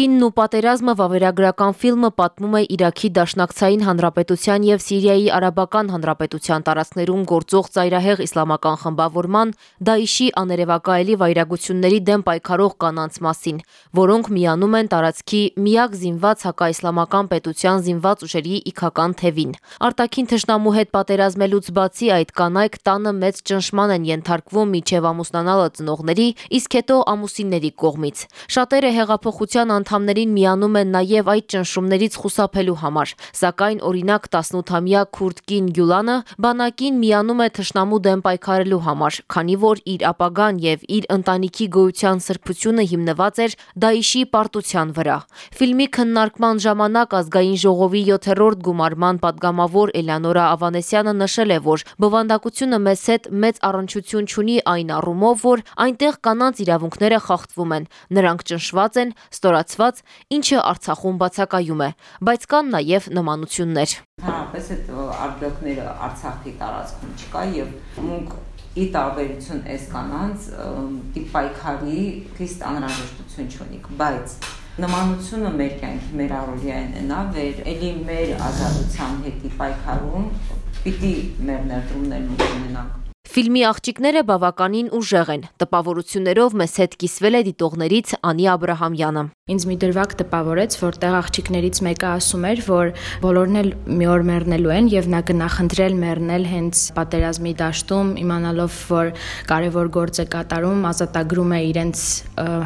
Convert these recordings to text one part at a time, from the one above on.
Կինն ու պատերազմը վավերագրական ֆիլմը պատմում է Իրաքի Դաշնակցային Հանրապետության եւ Սիրիայի Արաբական Հանրապետության տարածքներում գործող ծայրահեղ իսլամական խմբավորման Դաիշի աներևակայելի վայրագությունների դեմ պայքարող կանանց մասին, որոնք միանում են տարածքի միակ զինված հակաիսլամական պետության զինված ուժերի իքական թևին։ Արտաքին թշնամու հետ պատերազմելուց բացի այդ կանայք տանը մեծ ճնշման են ենթարկվում միջև ամուսնանալը ծնողների, իսկ հետո ամուսինների կողմից։ Շատերը հեղափոխության անդամներին միանում են նաև այդ ճնշումներից խուսափելու համար, սակայն օրինակ 18-ամյա քուրդ կին Գյուլանը բանակին միանում է թշնամու դեմ պայքարելու համար, քանի որ իր ապագան եւ իր ընտանիքի գոյության սրբությունը հիմնված էր Դաիշի պարտության վրա։ Ֆիլմի քննարկման ժամանակ ազգային ժողովի 7-րդ գումարման падգամավոր Էլանորա Ավանեսյանը նշել է, որ բովանդակությունը մեզ հետ մեծ առնչություն չունի այն առումով, որ այնտեղ կանանց իրավունքները խախտվում են։ Նրանք ճնշված են ստորած ստացված, ինչը Արցախում բացակայում է, բայց կան նաև նմանություններ։ Հարաբերս այդ արգելքները Արցախի տարածքում չկա եւ մունք ի տարբերություն այս կանանց դիպայքարի քիստ անհրաժեշտություն չունի, բայց նմանությունը մեր կյանքի մեր առօրյային է նա վեր էլի մեր ազատության հետ դիպայքարում պիտի մեր ներդրումներն ունենանք Ֆիլմի աղջիկները բավականին ուժեղ են։ Տպավորություններով մեզ հետ կիսվել է դիտողներից Անի Աբ รา համյանը։ Ինձ մի դրվագ տպավորեց, որտեղ աղջիկներից մեկը ասում էր, որ բոլորն էլ մի օր մեռնելու են եւ նա գնախնդրել մեռնել հենց պատերազմի դաշտում, իմանալով, որ կարևոր գործ է կատարում, ազատագրում է իրենց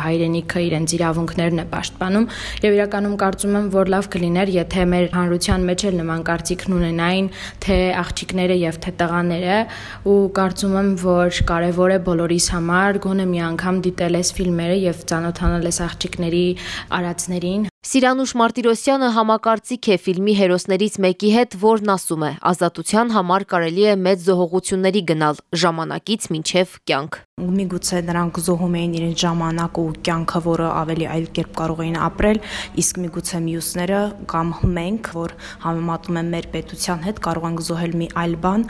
հայրենիքը, իրենց իրավունքներն է պաշտպանում եւ իրականում կարծում եմ, որ լավ կլիներ, եթե մեր հանրության մեջ էլ նման կարծիքն ունենային, թե աղջիկները եւ թե տղաները ու կարծում եմ, որ կարևոր է բոլորիս համար գոնե մի անգամ դիտել այս ֆիլմերը եւ ճանոթանալ այս աղջիկների արածներին Սիրանուշ Մարտիրոսյանը համակարծիք է ֆիլմի հերոսներից մեկի հետ, որն ասում է. ազատության համար կարելի է մեծ զոհողությունների գնալ ժամանակից մինչև կյանք։ Միգուցե նրանք զոհում էին իրենց ժամանակը ու կյանքը, որը ավելի այլ կերպ կարող էին ապրել, իսկ միգուցե մյուսները կամ մենք, որ համեմատում են մեր պետության հետ, կարող ենք զոհել մի այլ բան,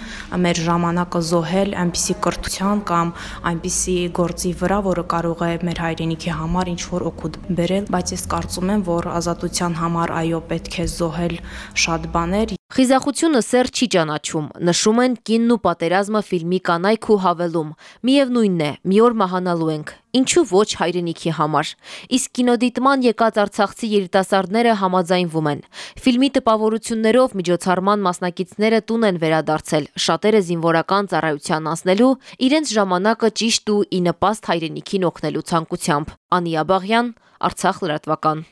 մեր ժամանակը զոհել այնպիսի կրթության կամ այնպիսի գործի վրա, որը կարող է մեր հայրենիքի համար ինչ որ օգուտ բերել, բայց ես կարծում եմ, որ ազատության համար այո պետք է զոհել շատ բաներ Խիզախությունը սեր չի ճանաչում, նշում են կինն ու պատերազմը ֆիլմի կանայք ու հավելում։ Միևնույնն է, մի օր մահանալու ենք, ինչու ոչ հայրենիքի համար։ Իսկ կինոդիտման եկած արցախցի երիտասարդները համաձայնվում են։ Ֆիլմի տպավորություններով միջոցառման մասնակիցները տուն են վերադարձել, շատերը զինվորական ծառայության անցնելու, իրենց ժամանակը ճիշտ ու ի նպաստ հայրենիքին օգնելու ցանկությամբ։ Անի Աբաղյան, Արցախ լրատվական։